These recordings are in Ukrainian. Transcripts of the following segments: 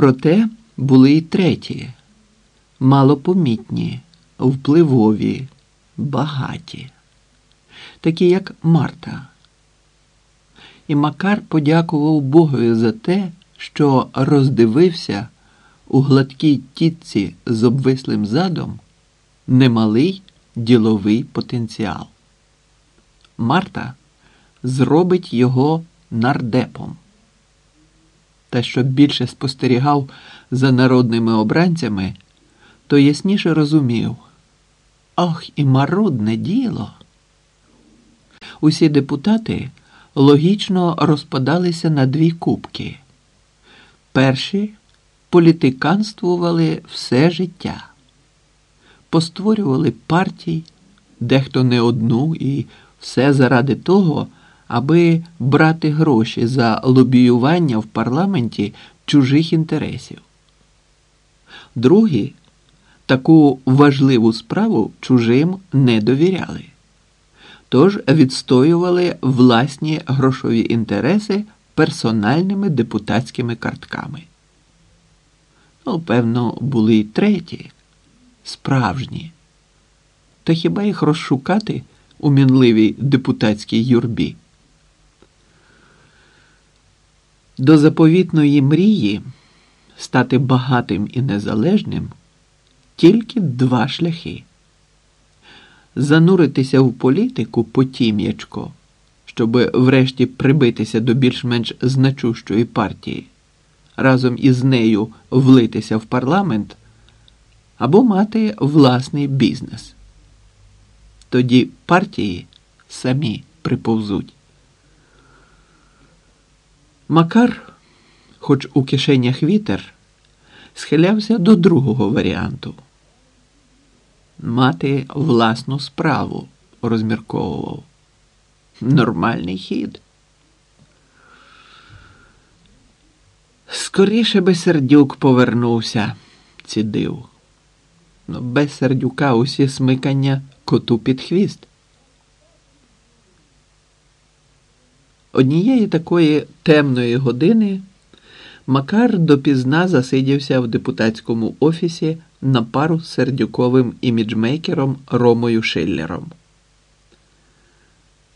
Проте були й треті, малопомітні, впливові, багаті, такі як Марта. І Макар подякував Богові за те, що роздивився у гладкій тітці з обвислим задом немалий діловий потенціал. Марта зробить його нардепом. Та що більше спостерігав за народними обранцями, то ясніше розумів ох, і марудне діло. Усі депутати логічно розпадалися на дві кубки. Перші політиканствували все життя, постворювали партій, дехто не одну, і все заради того, аби брати гроші за лобіювання в парламенті чужих інтересів. Другі таку важливу справу чужим не довіряли, тож відстоювали власні грошові інтереси персональними депутатськими картками. Ну, певно, були й треті, справжні. Та хіба їх розшукати у мінливій депутатській юрбі? До заповітної мрії стати багатим і незалежним тільки два шляхи: зануритися в політику потім'ячко, щоб врешті прибитися до більш-менш значущої партії, разом із нею влитися в парламент, або мати власний бізнес. Тоді партії самі приповзуть. Макар, хоч у кишенях вітер, схилявся до другого варіанту мати власну справу, розмірковував. Нормальний хід. Скоріше би сердюк повернувся, цідив. Ну, без сердюка усі смикання коту під хвіст. Однієї такої темної години Макар допізна засидівся в депутатському офісі на пару з сердюковим іміджмейкером Ромою Шиллером.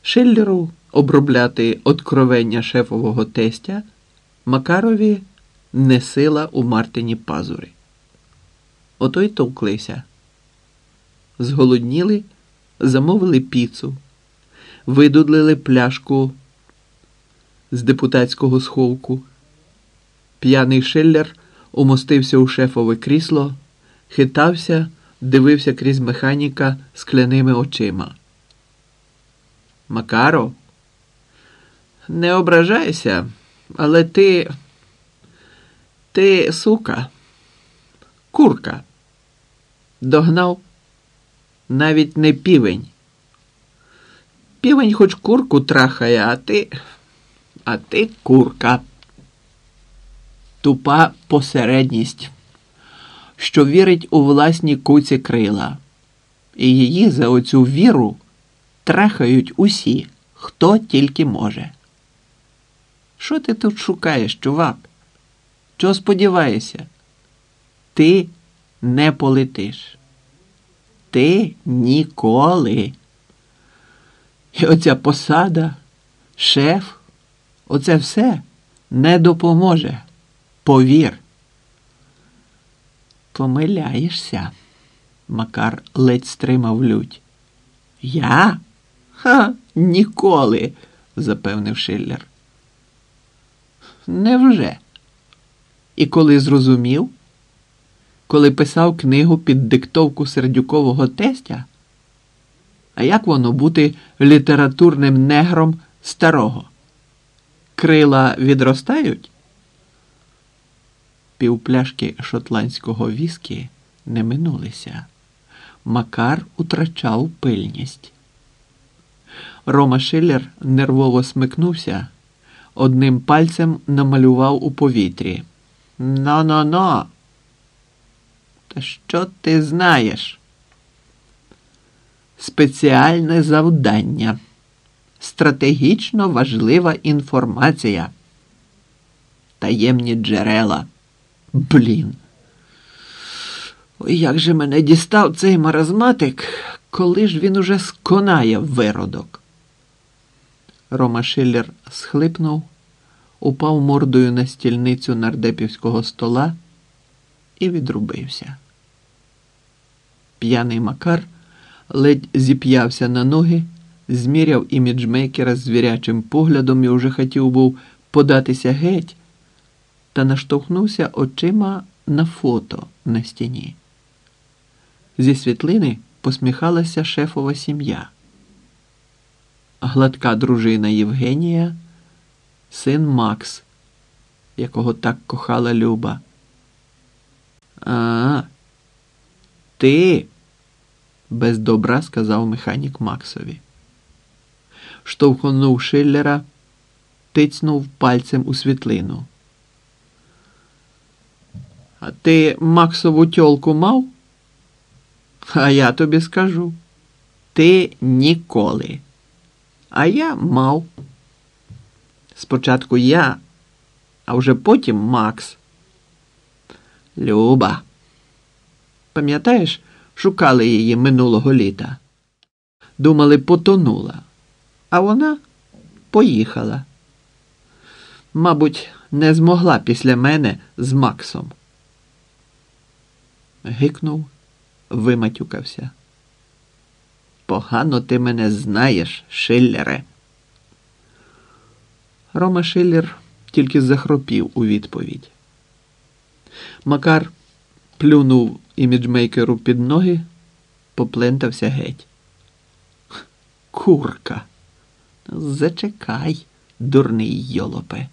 Шиллеру обробляти откровення шефового тестя Макарові не сила у Мартині пазури. Ото й товклися. Зголодніли, замовили піцу, видудлили пляшку з депутатського сховку. П'яний Шиллер умостився у шефове крісло, хитався, дивився крізь механіка скляними очима. Макаро, не ображайся, але ти. Ти сука, курка. Догнав навіть не півень. Півень хоч курку трахає, а ти. А ти курка. Тупа посередність, що вірить у власні куці крила, і її за оцю віру трахають усі, хто тільки може. Що ти тут шукаєш, чувак? Чого сподіваєшся? Ти не полетиш. Ти ніколи. І оця посада, шеф, оце все не допоможе. Повір. Помиляєшся. Макар ледь стримав лють. Я? Ха, ніколи, запевнив Шиллер. Невже? І коли зрозумів, коли писав книгу під диктовку сердюкового тестя? А як воно бути літературним негром старого? Крила відростають? Півпляшки шотландського віскі не минулися. Макар утрачав пильність. Рома Шиллер нервово смикнувся, одним пальцем намалював у повітрі. Но-но-но. Та що ти знаєш? Спеціальне завдання. Стратегічно важлива інформація. Таємні джерела. Блін. Ой, як же мене дістав цей маразматик, коли ж він уже сконає виродок. Рома Шиллер схлипнув, упав мордою на стільницю нардепівського стола і відрубився. П'яний Макар ледь зіп'явся на ноги, зміряв іміджмейкера звірячим поглядом і уже хотів був податися геть, та наштовхнувся очима на фото на стіні. Зі світлини посміхалася шефова сім'я. Гладка дружина Євгенія, син Макс, якого так кохала Люба. А, ти, без добра сказав механік Максові. Штовхнув Шиллера, тицнув пальцем у світлину. А ти Максову тьолку мав? А я тобі скажу. Ти ніколи. А я мав. Спочатку я, а вже потім Макс. Люба. Пам'ятаєш, шукали її минулого літа. Думали, потонула, а вона поїхала. Мабуть, не змогла після мене з Максом. Гикнув, виматюкався. Погано ти мене знаєш, Шиллере. Рома Шиллер тільки захропів у відповідь. Макар плюнув іміджмейкеру під ноги, поплентався геть. Курка. Зачекай, дурний йолопе.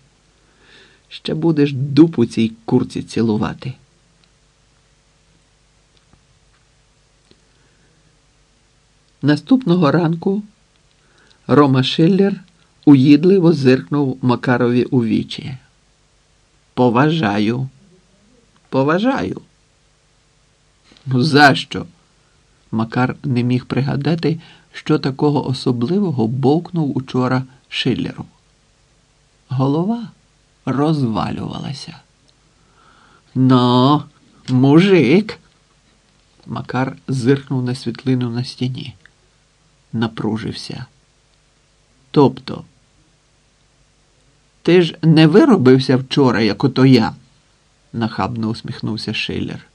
Ще будеш дупу цій курці цілувати. Наступного ранку Рома Шиллер уїдливо зиркнув Макарові у вічі. Поважаю. Поважаю. Ну, за що? Макар не міг пригадати, що такого особливого бовкнув учора Шиллеру. Голова розвалювалася. Но, мужик. Макар зиркнув на світлину на стіні. Напружився. Тобто, ти ж не виробився вчора, як ото я, нахабно усміхнувся Шиллер.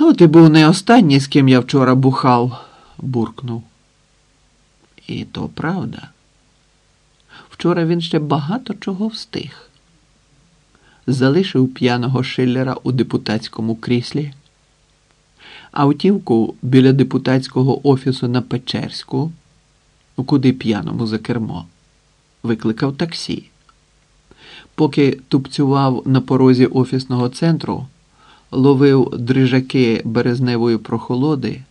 От і був не останній, з ким я вчора бухав, буркнув. І то правда. Вчора він ще багато чого встиг. Залишив п'яного Шиллера у депутатському кріслі, автівку біля депутатського офісу на Печерську, куди п'яному за кермо, викликав таксі. Поки тупцював на порозі офісного центру, ловив дрижаки березневої прохолоди,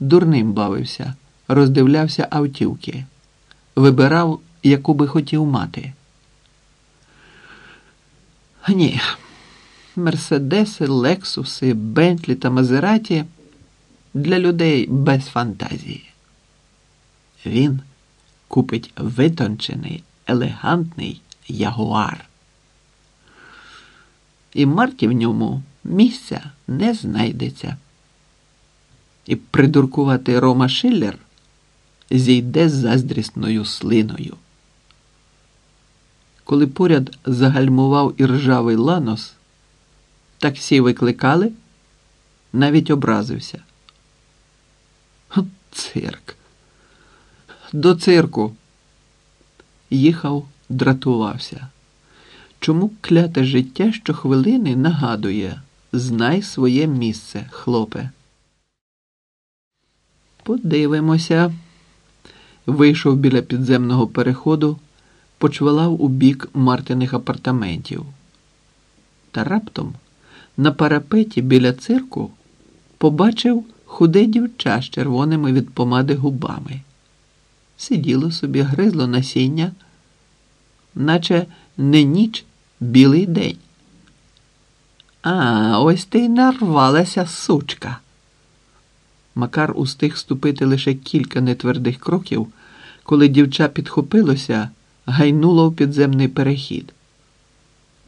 дурним бавився, роздивлявся автівки, вибирав, яку би хотів мати. Ні, Мерседеси, Лексуси, Бентлі та Мазераті для людей без фантазії. Він купить витончений, елегантний ягуар. І Марті в ньому місця не знайдеться. І придуркувати Рома Шиллер зійде з заздрісною слиною. Коли поряд загальмував іржавий ланос, таксі викликали, навіть образився. Цирк. До цирку. Їхав, дратувався. Чому кляте життя щохвилини нагадує знай своє місце, хлопе. Подивимося. Вийшов біля підземного переходу, почвалав у бік Мартиних апартаментів. Та раптом на парапеті біля цирку побачив худе дівча з червоними від помади губами. Сиділо собі, гризло насіння, наче не ніч, білий день. А, ось ти й нарвалася, сучка. Макар устиг ступити лише кілька нетвердих кроків, коли дівча підхопилося, гайнуло в підземний перехід.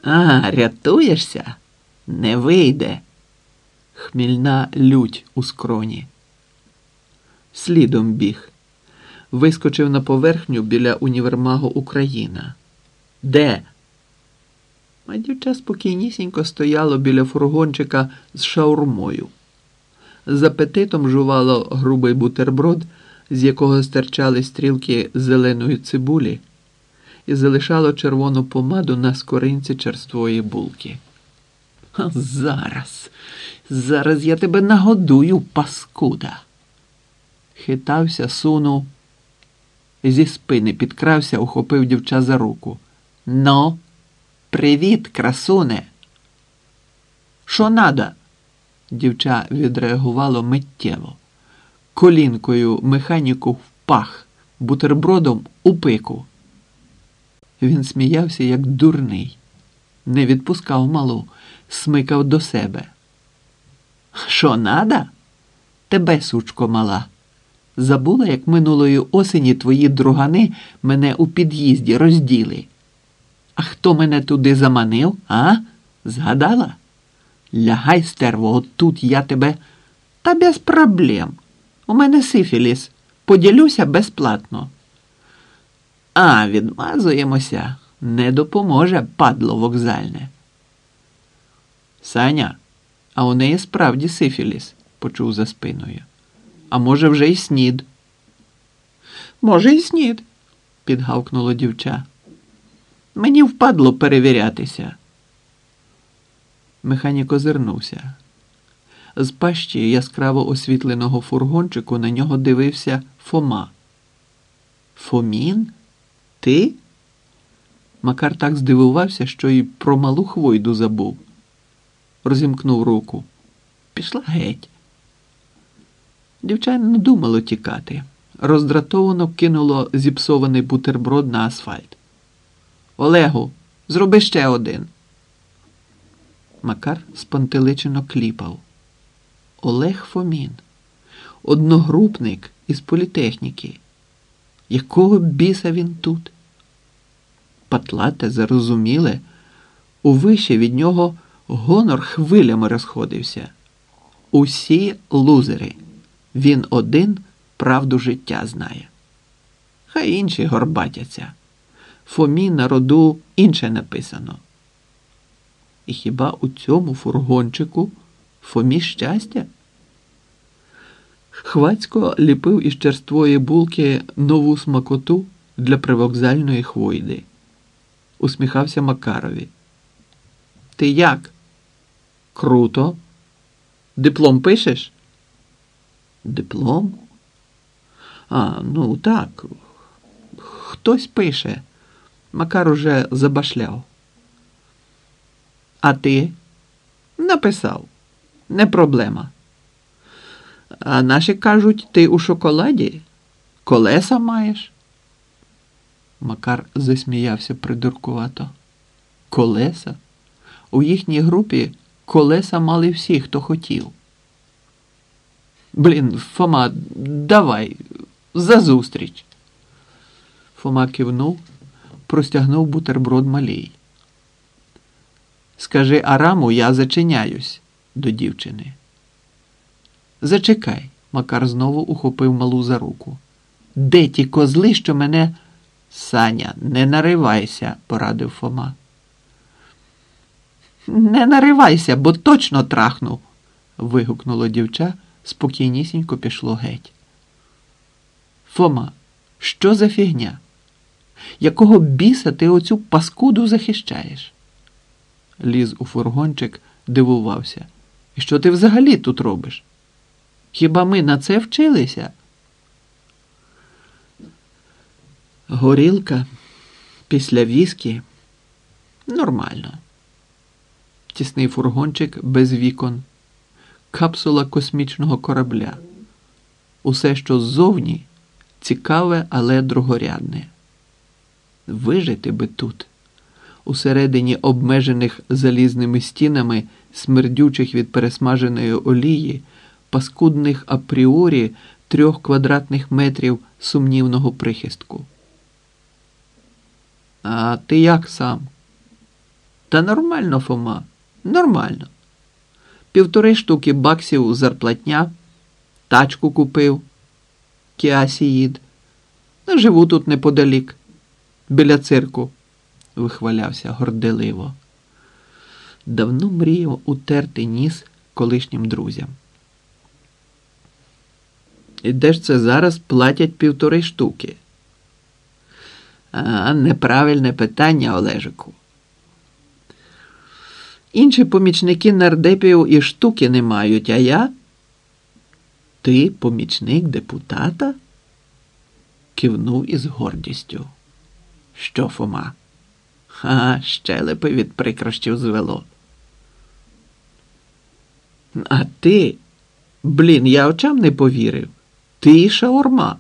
А, рятуєшся? Не вийде. Хмільна лють у скроні. Слідом біг. Вискочив на поверхню біля універмагу Україна. Де? А дівча спокійнісінько стояло біля фургончика з шаурмою. З апетитом жувало грубий бутерброд, з якого стирчали стрілки зеленої цибулі, і залишало червону помаду на скоринці черствої булки. «Ха, Зараз, зараз я тебе нагодую, паскуда. Хитався, сунув, зі спини підкрався, ухопив дівча за руку. Но, привіт, красуне. Що надо? Дівча відреагувало миттєво. Колінкою механіку в пах, бутербродом у пику. Він сміявся, як дурний, не відпускав малу, смикав до себе. Що надо? Тебе, сучко мала. Забула, як минулої осені твої другани мене у під'їзді розділи. А хто мене туди заманив, а? Згадала? Лягай, стерво, от тут я тебе. Та без проблем. У мене сифіліс. Поділюся безплатно. А, відмазуємося. Не допоможе, падло вокзальне. Саня, а у неї справді сифіліс, почув за спиною. А може, вже й снід. Може, й снід, підгавкнуло дівча. Мені впадло перевірятися. Механік озирнувся. З пащі яскраво освітленого фургончику на нього дивився Фома. Фомін? Ти? Макар так здивувався, що й про малу хвойду забув. Розімкнув руку. Пішла геть. Дівча не думало тікати. Роздратовано кинуло зіпсований бутерброд на асфальт. Олегу, зроби ще один. Макар спантеличено кліпав. Олег Фомін, одногрупник із політехніки. Якого біса він тут? Патлате, зарозуміле, увище від нього гонор хвилями розходився. Усі лузери. Він один правду життя знає. Хай інші горбатяться. Фомі на роду інше написано. І хіба у цьому фургончику Фомі щастя? Хвацько ліпив із черствої булки нову смакоту для привокзальної хвойди. Усміхався Макарові. Ти як? Круто. Диплом пишеш? Диплом? А, ну так. Хтось пише. Макар уже забашляв. А ти? Написав. Не проблема. А наші кажуть, ти у шоколаді? Колеса маєш? Макар засміявся придуркувато. Колеса? У їхній групі колеса мали всі, хто хотів. Блін, Фома, давай, за зустріч. Фома кивнув, простягнув бутерброд малій. Скажи Араму, я зачиняюсь до дівчини. Зачекай, Макар знову ухопив малу за руку. Де ті козли, що мене. Саня, не наривайся, порадив Фома. Не наривайся, бо точно трахну. вигукнуло дівча, спокійнісінько пішло геть. Фома, що за фігня? Якого біса ти оцю паскуду захищаєш? Ліз у фургончик, дивувався. І що ти взагалі тут робиш? Хіба ми на це вчилися? Горілка після віскі нормально. Тісний фургончик без вікон, капсула космічного корабля. Усе, що ззовні, цікаве, але другорядне. Вижити би тут, усередині обмежених залізними стінами, смердючих від пересмаженої олії, паскудних апріорі трьох квадратних метрів сумнівного прихистку. А ти як сам? Та нормально, Фома, нормально. Півтори штуки баксів зарплатня, тачку купив, кіасіїд. Ну, Живу тут неподалік, біля цирку, вихвалявся горделиво. Давно мріяв утерти ніс колишнім друзям. І де ж це зараз платять півтори штуки? А, неправильне питання, Олежику. Інші помічники нардепів і штуки не мають, а я? Ти помічник депутата? Кивнув із гордістю. Що, Фома? Ха, щелепи від прикрощів звело. А ти, блін, я очам не повірив. Ти шаурма.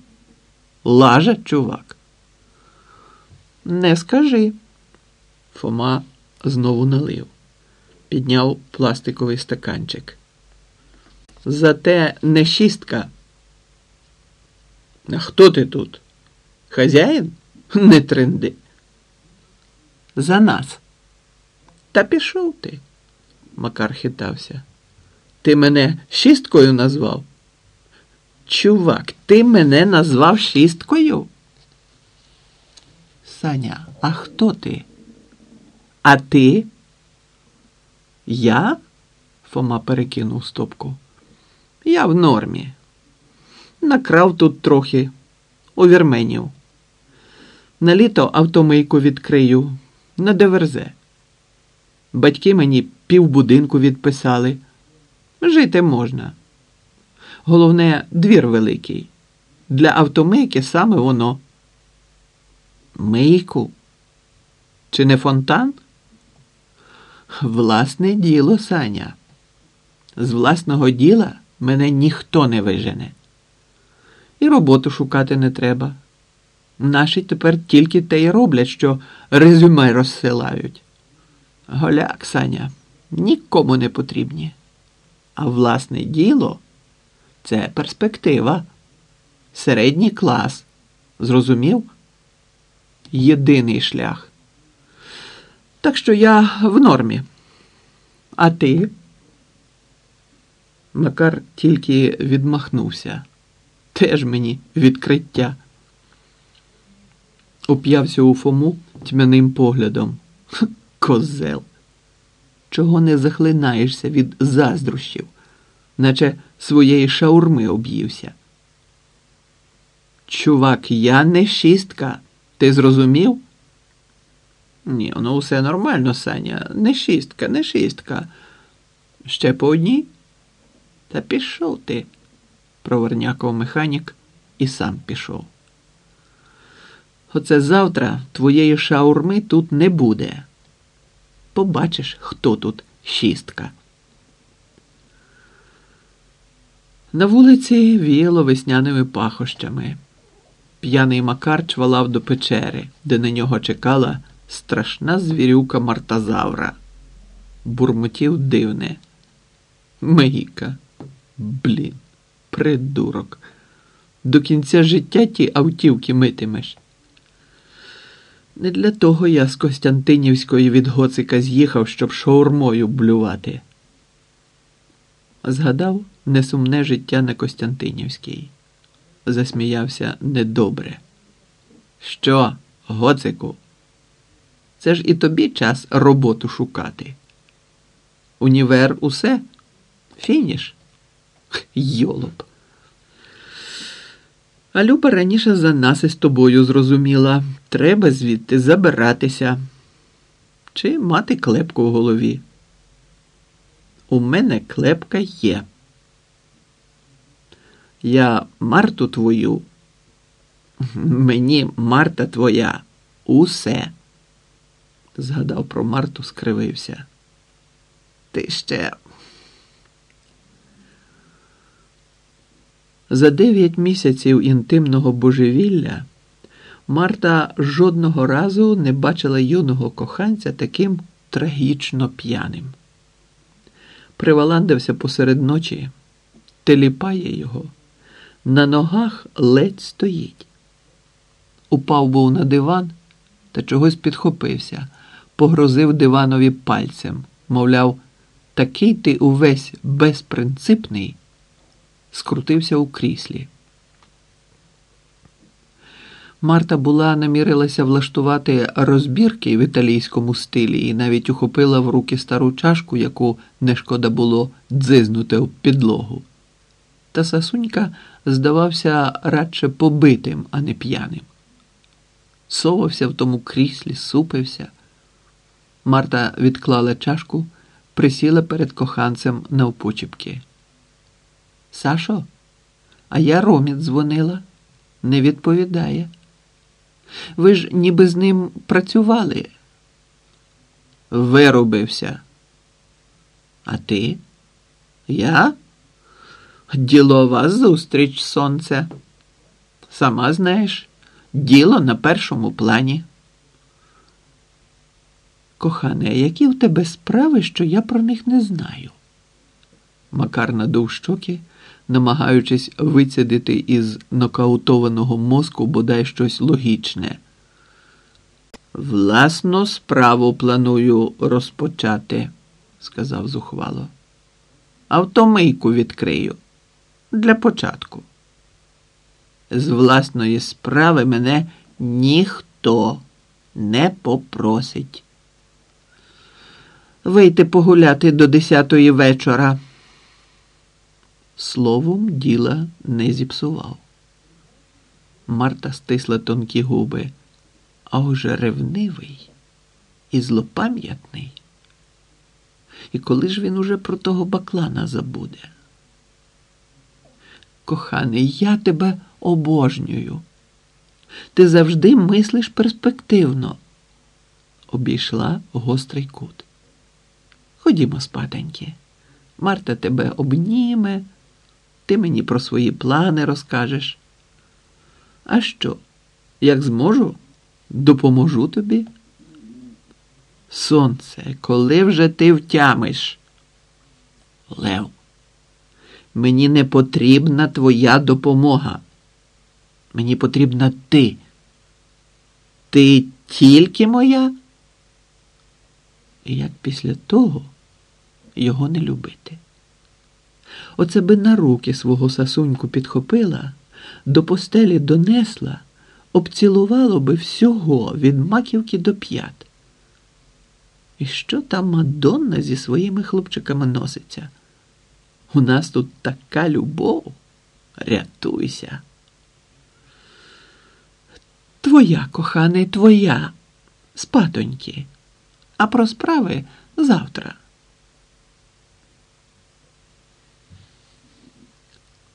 Лажа, чувак. Не скажи. Фома знову налив, підняв пластиковий стаканчик. Зате не шістка. А хто ти тут? Хазяїн? Не тренди. За нас. Та пішов ти, Макар хитався. Ти мене шісткою назвав? Чувак, ти мене назвав шісткою? Саня, а хто ти? А ти? Я? Фома перекинув стопку. Я в нормі. Накрав тут трохи у вірменів. На літо автомийку відкрию на деверзе. Батьки мені півбудинку відписали. Жити можна. Головне, двір великий. Для автомийки саме воно. Мийку? Чи не фонтан? Власне діло, Саня. З власного діла мене ніхто не вижене. І роботу шукати не треба. Наші тепер тільки те й роблять, що резюме розсилають. Голяк, Саня, нікому не потрібні. А власне діло це перспектива, середній клас. Зрозумів? Єдиний шлях. Так що я в нормі. А ти? Макар тільки відмахнувся. Теж мені відкриття. Уп'явся у Фому тьмяним поглядом. Козел. Чого не захлинаєшся від заздрощів, наче своєї шаурми об'ївся? Чувак, я не шістка. Ти зрозумів? Ні, ну все нормально, Саня. Не шістка, не шістка. Ще по одній? Та пішов ти, провернякав механік і сам пішов. Оце завтра твоєї шаурми тут не буде. Побачиш, хто тут шістка. На вулиці віяло весняними пахощами. П'яний Макар чвалав до печери, де на нього чекала страшна звірюка мартазавра. Бурмотів дивне. Мегіка. Блін, придурок. До кінця життя ті автівки митимеш. Не для того я з Костянтинівської від Гоцика з'їхав, щоб шаурмою блювати. Згадав несумне життя на Костянтинівській. Засміявся недобре. Що, Гоцику? Це ж і тобі час роботу шукати. Універ усе? Фініш? Йолоп. А Люба раніше за нас із тобою зрозуміла. Треба звідти забиратися. Чи мати клепку в голові? У мене клепка є. Я Марту твою. Мені Марта твоя. Усе. Згадав про Марту, скривився. Ти ще. За дев'ять місяців інтимного божевілля Марта жодного разу не бачила юного коханця таким трагічно п'яним. Приваландився посеред ночі, теліпає його, на ногах ледь стоїть. Упав був на диван та чогось підхопився, погрозив диванові пальцем, мовляв, такий ти увесь безпринципний, скрутився у кріслі. Марта була намірилася влаштувати розбірки в італійському стилі і навіть ухопила в руки стару чашку, яку не шкода було дзизнути в підлогу. Та сасунька здавався радше побитим, а не п'яним. Совався в тому кріслі, супився. Марта відклала чашку, присіла перед коханцем навпочіпки. Сашо, а я Ромі дзвонила, не відповідає. Ви ж ніби з ним працювали. Виробився. А ти? Я? Ділова зустріч, сонце. Сама знаєш, діло на першому плані. Кохане, які в тебе справи, що я про них не знаю? Макар надув щоки намагаючись вицідити із нокаутованого мозку бодай щось логічне. Власну справу планую розпочати, сказав зухвало. Автомийку відкрию для початку. З власної справи мене ніхто не попросить. Вийти погуляти до десятої вечора словом діла не зіпсував. Марта стисла тонкі губи, а уже ревнивий і злопам'ятний. І коли ж він уже про того баклана забуде? Коханий, я тебе обожнюю. Ти завжди мислиш перспективно. Обійшла гострий кут. Ходімо, спатеньки. Марта тебе обніме. Ти мені про свої плани розкажеш. А що, як зможу, допоможу тобі? Сонце, коли вже ти втямиш? Лев, мені не потрібна твоя допомога. Мені потрібна ти. Ти тільки моя? І як після того його не любити? Оце би на руки свого сасуньку підхопила, до постелі донесла, обцілувало би всього від маківки до п'ят. І що там Мадонна зі своїми хлопчиками носиться? У нас тут така любов. Рятуйся. Твоя, коханий, твоя, спатоньки, а про справи завтра.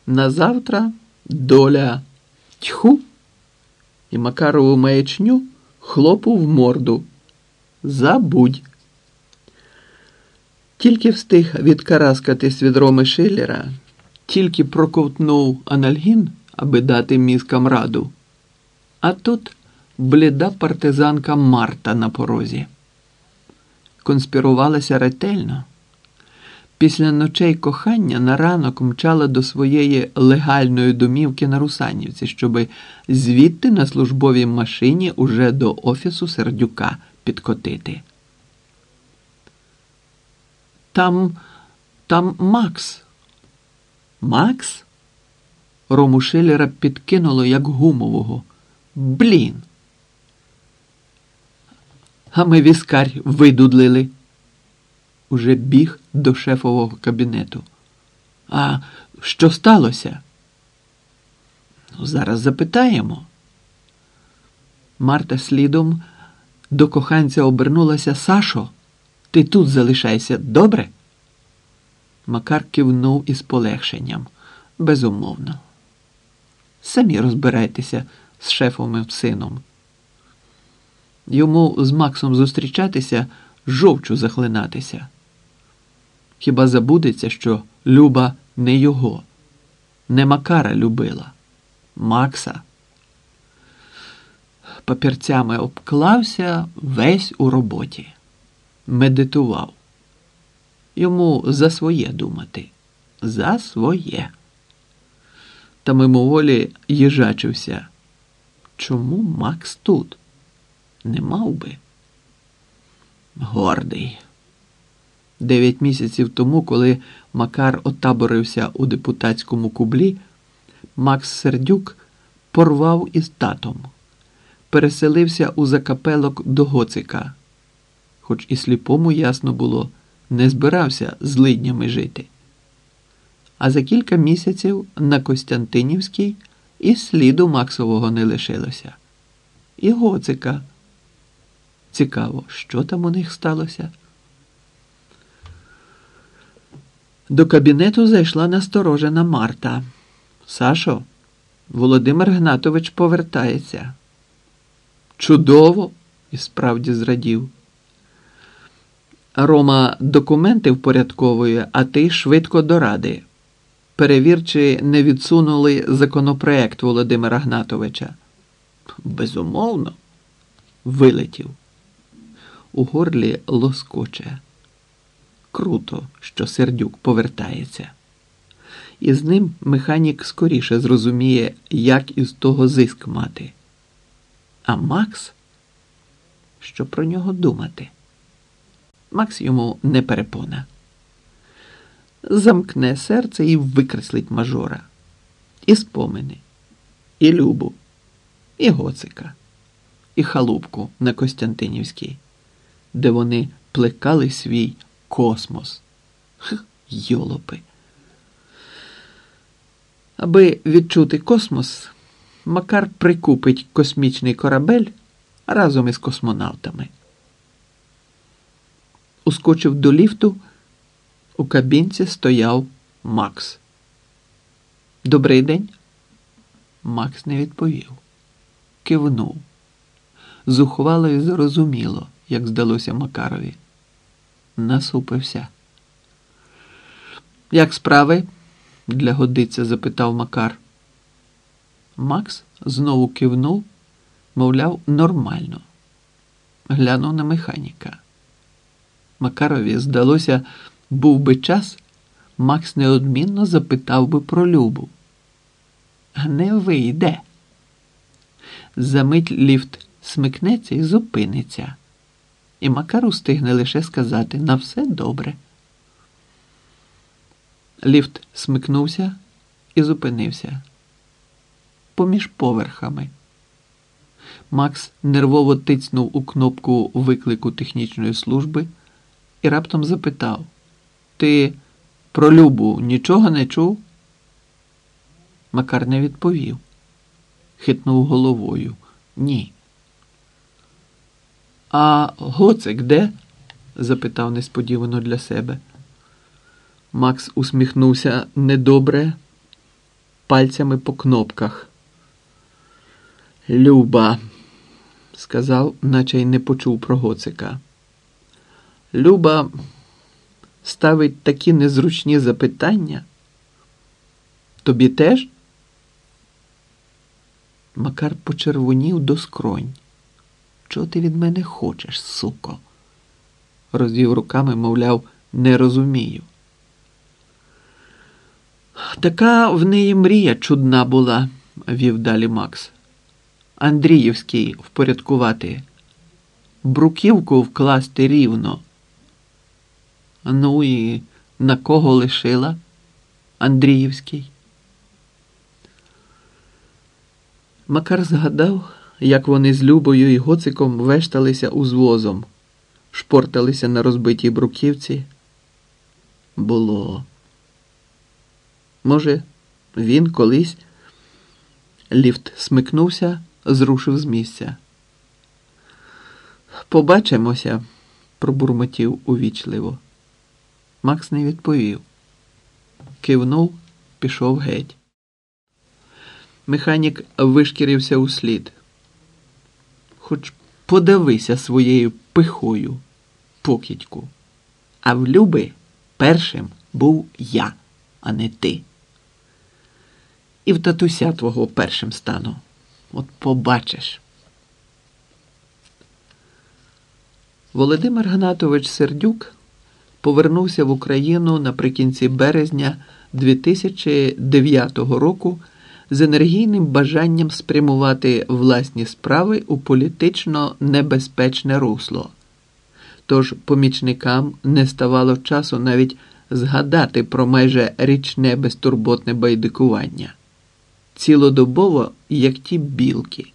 Назавтра доля тьху і Макарову маячню хлопу в морду. Забудь. Тільки встиг відкараскатись від Роми Шиллера, тільки проковтнув анальгін, аби дати мізкам раду. А тут бліда партизанка Марта на порозі. Конспірувалася ретельно після ночей кохання на ранок мчала до своєї легальної домівки на Русанівці, щоби звідти на службовій машині уже до офісу сердюка підкотити. Там, там Макс. Макс? Рому Шилера підкинуло як гумового. Блін. А ми віскарь видудлили уже біг до шефового кабінету. А що сталося? Ну, зараз запитаємо. Марта слідом до коханця обернулася Сашо, ти тут залишайся, добре? Макар кивнув із полегшенням. Безумовно. Самі розбирайтеся з шефом і сином. Йому з Максом зустрічатися, жовчу захлинатися. Хіба забудеться, що Люба не його, не Макара любила, Макса. Папірцями обклався весь у роботі, медитував. Йому за своє думати, за своє. Та мимоволі їжачився. Чому Макс тут? Не мав би. Гордий. Дев'ять місяців тому, коли Макар отаборився у депутатському кублі, Макс Сердюк порвав із татом, переселився у закапелок до Гоцика, хоч і сліпому ясно було, не збирався з лиднями жити. А за кілька місяців на Костянтинівській і сліду Максового не лишилося. І Гоцика. Цікаво, що там у них сталося? До кабінету зайшла насторожена Марта. Сашо, Володимир Гнатович повертається. Чудово! і справді зрадів. Рома документи впорядковує, а ти швидко до ради. Перевір, чи не відсунули законопроект Володимира Гнатовича. Безумовно, вилетів. У горлі лоскоче. Круто, що сердюк повертається. І з ним механік скоріше зрозуміє, як із того зиск мати. А Макс, що про нього думати? Макс йому не перепона. Замкне серце і викреслить мажора, і спомини, і Любу, і Гоцика, і халупку на Костянтинівській, де вони плекали свій космос. Хх, Йолопи. Аби відчути космос, Макар прикупить космічний корабель разом із космонавтами. Ускочив до ліфту. У кабінці стояв Макс. Добрий день. Макс не відповів. Кивнув. Зухвало і зрозуміло, як здалося Макарові. Насупився. Як справи? для годиця запитав Макар. Макс знову кивнув, мовляв, нормально. Глянув на механіка. Макарові здалося, був би час, Макс неодмінно запитав би про Любу. А не вийде. Замить ліфт смикнеться і зупиниться. І Макар устигне лише сказати на все добре. Ліфт смикнувся і зупинився. Поміж поверхами. Макс нервово тицнув у кнопку виклику технічної служби і раптом запитав: Ти про Любу нічого не чув? Макар не відповів. Хитнув головою. Ні. А гоцик де? запитав несподівано для себе. Макс усміхнувся недобре пальцями по кнопках. Люба, сказав, наче й не почув про гоцика. Люба ставить такі незручні запитання. Тобі теж? Макар почервонів до скронь. Чого ти від мене хочеш, суко? Розвів руками, мовляв, не розумію. Така в неї мрія чудна була, вів далі Макс. Андріївський впорядкувати, бруківку вкласти рівно. Ну і на кого лишила Андріївський? Макар згадав, як вони з Любою і Гоциком вешталися узвозом, шпорталися на розбитій бруківці. Було. Може, він колись ліфт смикнувся, зрушив з місця. Побачимося, пробурмотів увічливо. Макс не відповів. Кивнув, пішов геть. Механік вишкірився у слід. Хоч подавися своєю пихою, покидьку. А в Люби першим був я, а не ти і в татуся твого першим стану. От побачиш. Володимир Гнатович Сердюк повернувся в Україну наприкінці березня 2009 року з енергійним бажанням спрямувати власні справи у політично небезпечне русло, тож помічникам не ставало часу навіть згадати про майже річне безтурботне байдикування. Цілодобово, як ті білки.